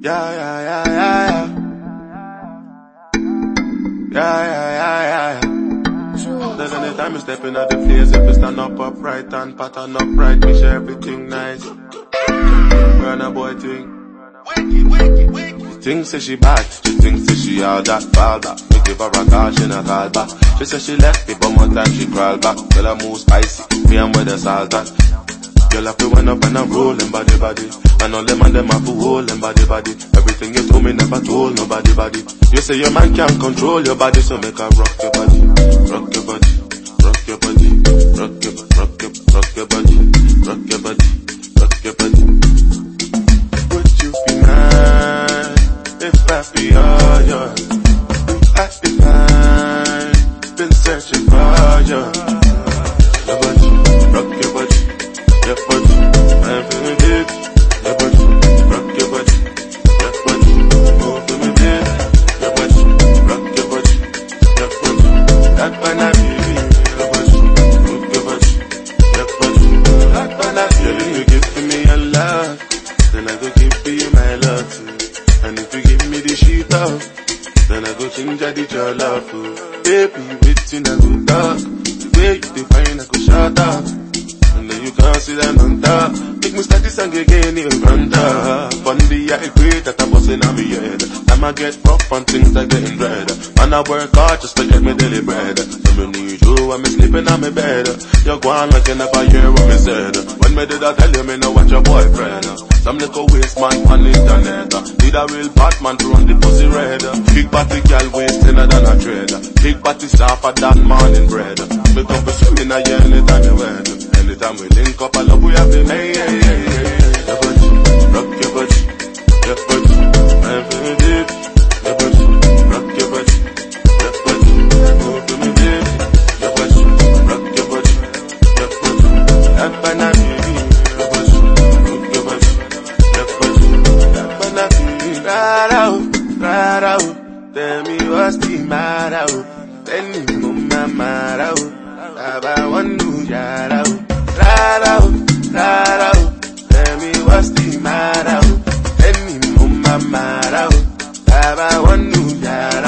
Yeah, yeah, yeah, yeah, yeah. Yeah, yeah, yeah, yeah, yeah. There's anytime you step in at the place, if you stand up upright and pattern upright, make sure everything nice. Burna Boy thing. She thinks that she bad, she thinks that she all that, fall back. Me give her a call, she not call back. She said she left me, but more time she crawl back. Girl, I move spicy, me and where the salt at. Girl, I feel when up and I'm rolling body body. And all them and them have to hold them body body. Everything you told me never told nobody body. You say your man can't control your body, so make her rock your body, rock your body, rock your body, rock your, rock your, rock your body, rock your body, rock your body. Would you be mine if I be all yours? I'd be fine, been searching for you. The your love too. Baby, oh. waiting I go talk, the way you define I go shut up. And then you can't see that on top. Make me start this song again in front of Fun the I agree that I'm busting on me head. Time I get rough and things are getting red. Man, I work hard just to get me daily bread. So you when me sleeping on me bed. You're going like you never hear what me said. When me did I tell you me know what your boyfriend? Some little waste man on the internet. Need a real Batman to run the pussy red. Big body girl waist thinner than a thread. Big body softer than morning bread. Me come for swimming a year anytime you wed. Anytime we link up, I love we have been hey. Tẹ̀mí ọ̀sì mara o, me mo my mara o, bàbá wọn nù yàrá o, rárá o, rárá o, tẹ̀mí ọ̀sì mara o, me mo my mara o, bàbá wọn nù yàrá o.